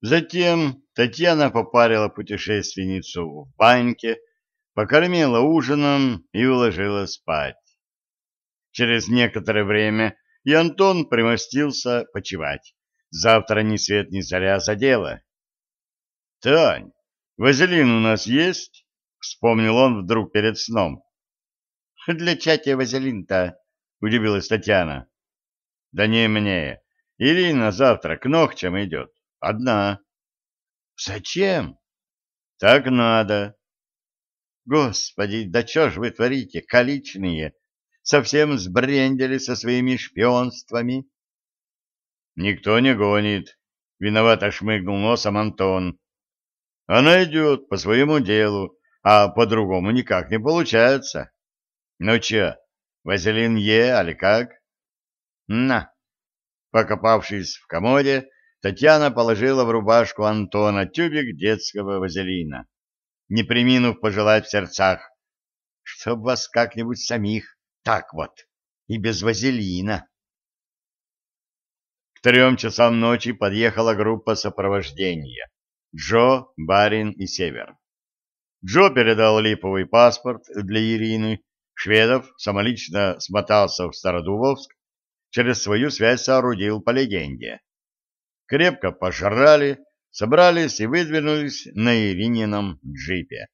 Затем Татьяна попарила путешественницу в баньке, покормила ужином и уложила спать. Через некоторое время и Антон примостился почевать. Завтра ни свет ни заря за дело. — Тань, вазелин у нас есть? — вспомнил он вдруг перед сном. — Для чатия вазелин-то, — удивилась Татьяна. — Да не мне. Ирина завтра к ногтям идет. Одна. — Зачем? — Так надо. — Господи, да что ж вы творите, количные? Совсем сбрендели со своими шпионствами? — Никто не гонит. Виновато шмыгнул носом Антон. Она идет по своему делу, а по-другому никак не получается. Ну че, вазелин Е, али как? На. Покопавшись в комоде, Татьяна положила в рубашку Антона тюбик детского вазелина, не приминув пожелать в сердцах, чтоб вас как-нибудь самих так вот, и без вазелина. К трем часам ночи подъехала группа сопровождения. Джо, Барин и Север. Джо передал липовый паспорт для Ирины, Шведов самолично смотался в Стародубовск, через свою связь соорудил по легенде крепко пожрали, собрались и выдвинулись на Иринином джипе.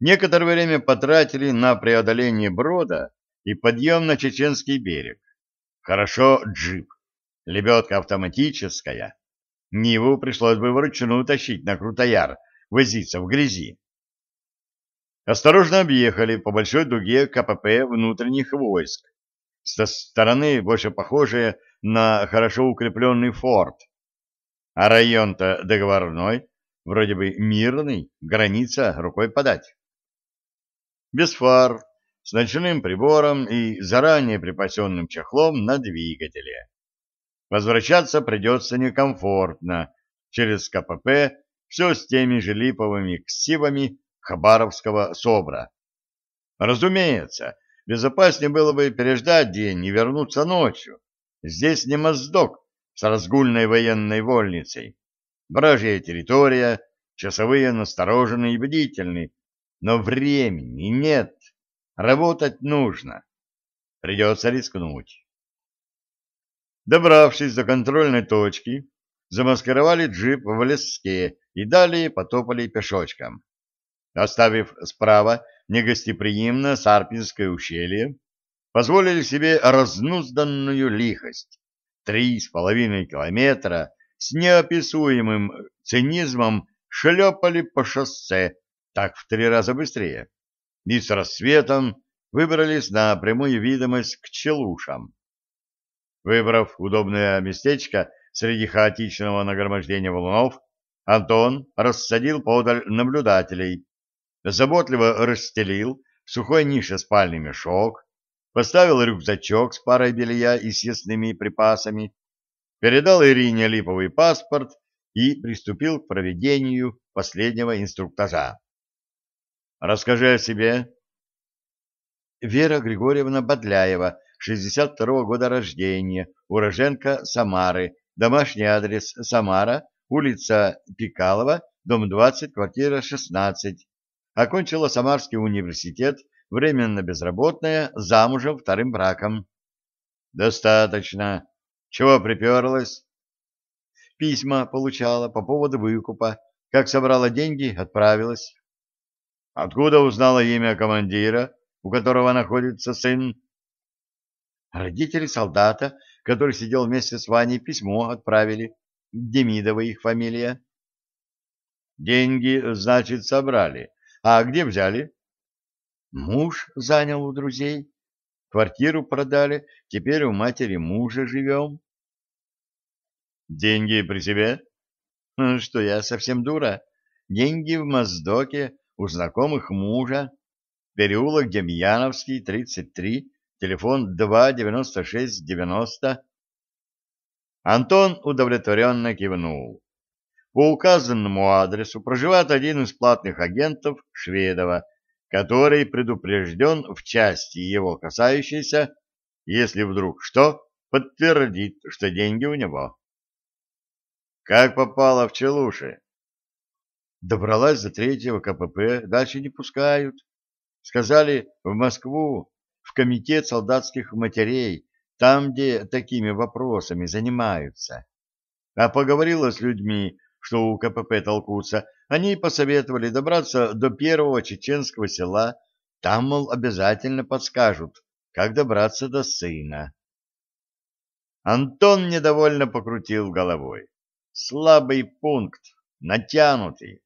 Некоторое время потратили на преодоление брода и подъем на Чеченский берег. Хорошо джип, лебедка автоматическая. Ниву пришлось бы вручную тащить на Крутояр, возиться в грязи. Осторожно объехали по большой дуге КПП внутренних войск, со стороны больше похожие на хорошо укрепленный форт. А район-то договорной, вроде бы мирный, граница рукой подать. Без фар, с ночным прибором и заранее припасенным чехлом на двигателе. Возвращаться придется некомфортно, через КПП, все с теми же липовыми ксивами Хабаровского СОБРа. Разумеется, безопаснее было бы переждать день и вернуться ночью. Здесь не моздок с разгульной военной вольницей. Вражья территория, часовые насторожены и бдительны, но времени нет. Работать нужно. Придется рискнуть. Добравшись до контрольной точки, замаскировали джип в леске и далее потопали пешочком. Оставив справа негостеприимно Сарпинское ущелье, позволили себе разнузданную лихость. Три с половиной километра с неописуемым цинизмом шлепали по шоссе, так в три раза быстрее, и с рассветом выбрались на прямую видимость к Челушам. Выбрав удобное местечко среди хаотичного нагромождения валунов, Антон рассадил подаль наблюдателей, заботливо расстелил в сухой нише спальный мешок, поставил рюкзачок с парой белья и съестными припасами, передал Ирине липовый паспорт и приступил к проведению последнего инструктажа. «Расскажи о себе». Вера Григорьевна Бодляева, 62-го года рождения, уроженка Самары, домашний адрес Самара, улица Пикалова, дом 20, квартира 16. Окончила Самарский университет временно безработная, замужем вторым браком. Достаточно. Чего приперлась? Письма получала по поводу выкупа. Как собрала деньги, отправилась. Откуда узнала имя командира, у которого находится сын? Родители солдата, который сидел вместе с Ваней, письмо отправили. Демидова их фамилия. Деньги, значит, собрали. А где взяли? Муж занял у друзей. Квартиру продали, теперь у матери мужа живем. Деньги при себе? Ну, что я совсем дура? Деньги в Моздоке у знакомых мужа. Переулок Демьяновский, 33, телефон 29690. Антон удовлетворенно кивнул. По указанному адресу проживает один из платных агентов Шведова, который предупрежден в части его касающейся, если вдруг что, подтвердит, что деньги у него. Как попала в Челуши? Добралась до третьего КПП, дальше не пускают. Сказали, в Москву, в комитет солдатских матерей, там, где такими вопросами занимаются. А поговорила с людьми, что у КПП толкутся, они посоветовали добраться до первого чеченского села, там, мол, обязательно подскажут, как добраться до сына. Антон недовольно покрутил головой. Слабый пункт, натянутый.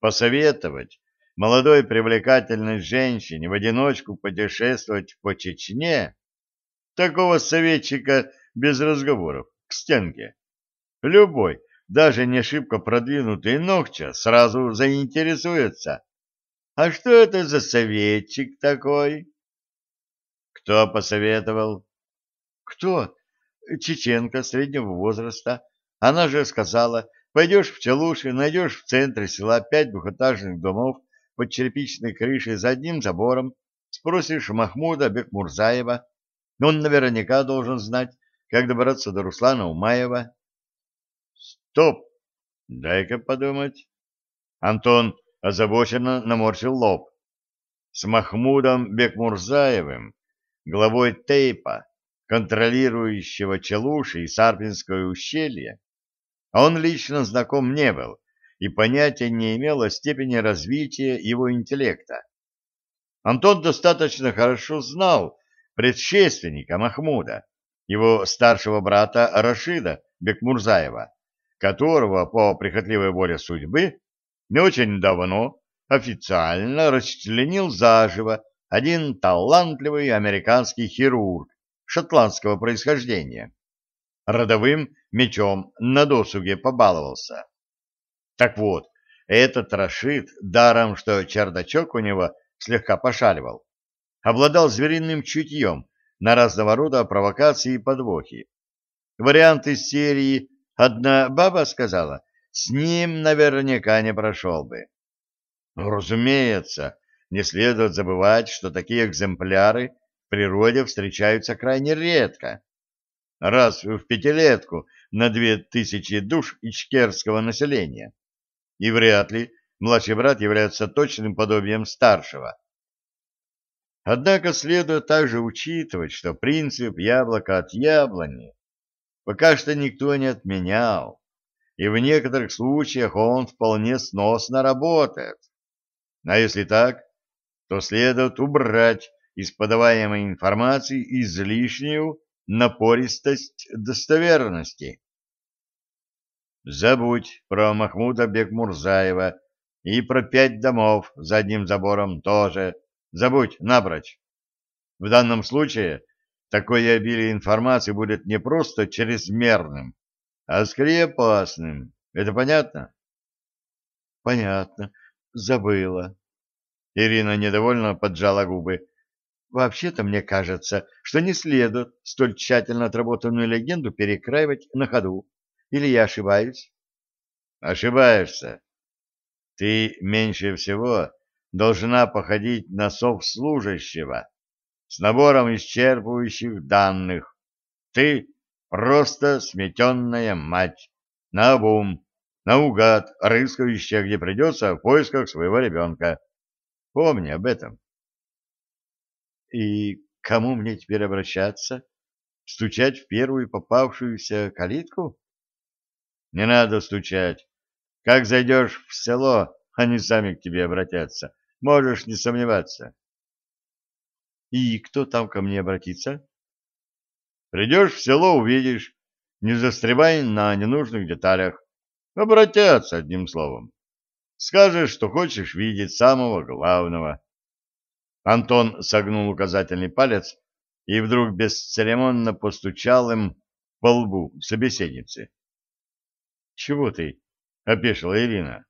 Посоветовать молодой привлекательной женщине в одиночку путешествовать по Чечне? Такого советчика без разговоров, к стенке. Любой, даже не шибко продвинутый Ногча сразу заинтересуется. А что это за советчик такой? Кто посоветовал? Кто? Чеченка среднего возраста. Она же сказала, пойдешь в Челуши, найдешь в центре села пять двухэтажных домов под черепичной крышей за одним забором, спросишь Махмуда Бекмурзаева. Он наверняка должен знать, как добраться до Руслана Умаева. Стоп! Дай-ка подумать. Антон озабоченно наморщил лоб. С Махмудом Бекмурзаевым, главой Тейпа, контролирующего Челуши и Сарпинское ущелье, он лично знаком не был и понятия не имел о степени развития его интеллекта. Антон достаточно хорошо знал предшественника Махмуда, его старшего брата Рашида Бекмурзаева, которого по прихотливой воле судьбы не очень давно официально расчленил заживо один талантливый американский хирург шотландского происхождения. Родовым мечом на досуге побаловался. Так вот, этот Рашид, даром что чердачок у него слегка пошаливал, обладал звериным чутьем на разного рода провокации и подвохи. Вариант из серии Одна баба сказала, с ним наверняка не прошел бы. Ну, разумеется, не следует забывать, что такие экземпляры в природе встречаются крайне редко. Раз в пятилетку на две тысячи душ ичкерского населения. И вряд ли младший брат является точным подобием старшего. Однако следует также учитывать, что принцип яблока от яблони пока что никто не отменял, и в некоторых случаях он вполне сносно работает. А если так, то следует убрать из подаваемой информации излишнюю напористость достоверности. Забудь про Махмуда Бекмурзаева и про пять домов за одним забором тоже. Забудь напрочь. В данном случае Такое обилие информации будет не просто чрезмерным, а скорее опасным. Это понятно? Понятно. Забыла. Ирина недовольно поджала губы. Вообще-то мне кажется, что не следует столь тщательно отработанную легенду перекраивать на ходу. Или я ошибаюсь? Ошибаешься. Ты меньше всего должна походить на совслужащего, с набором исчерпывающих данных. Ты просто сметенная мать, наобум, наугад, рыскающая, где придется, в поисках своего ребенка. Помни об этом. И кому мне теперь обращаться? Стучать в первую попавшуюся калитку? Не надо стучать. Как зайдешь в село, они сами к тебе обратятся. Можешь не сомневаться. И кто там ко мне обратится? Придешь в село, увидишь. Не застревай на ненужных деталях. Обратятся, одним словом. Скажешь, что хочешь видеть самого главного. Антон согнул указательный палец и вдруг бесцеремонно постучал им по лбу собеседницы. — Чего ты? — опешила Ирина.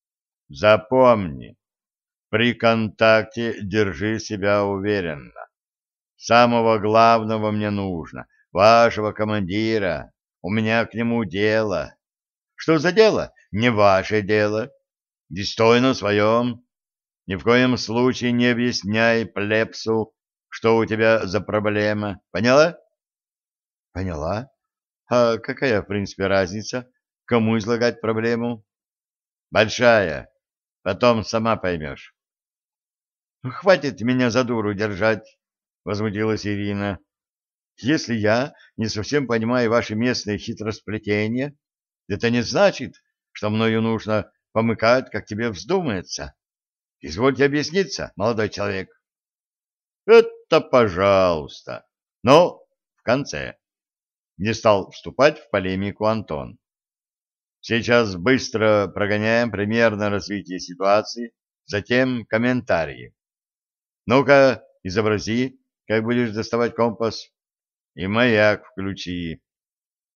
— Запомни, при контакте держи себя уверенно. Самого главного мне нужно, вашего командира. У меня к нему дело. Что за дело? Не ваше дело. Достойно своем. Ни в коем случае не объясняй плепсу, что у тебя за проблема. Поняла? Поняла. А какая, в принципе, разница? кому излагать проблему? Большая. Потом сама поймешь. Хватит меня за дуру держать, возмутилась Ирина. Если я не совсем понимаю ваши местные хитросплетения, это не значит, что мною нужно помыкать, как тебе вздумается. Извольте объясниться, молодой человек. Это пожалуйста. Но в конце. Не стал вступать в полемику Антон. Сейчас быстро прогоняем примерно развитие ситуации, затем комментарии. Ну-ка, изобрази, как будешь доставать компас. И маяк включи.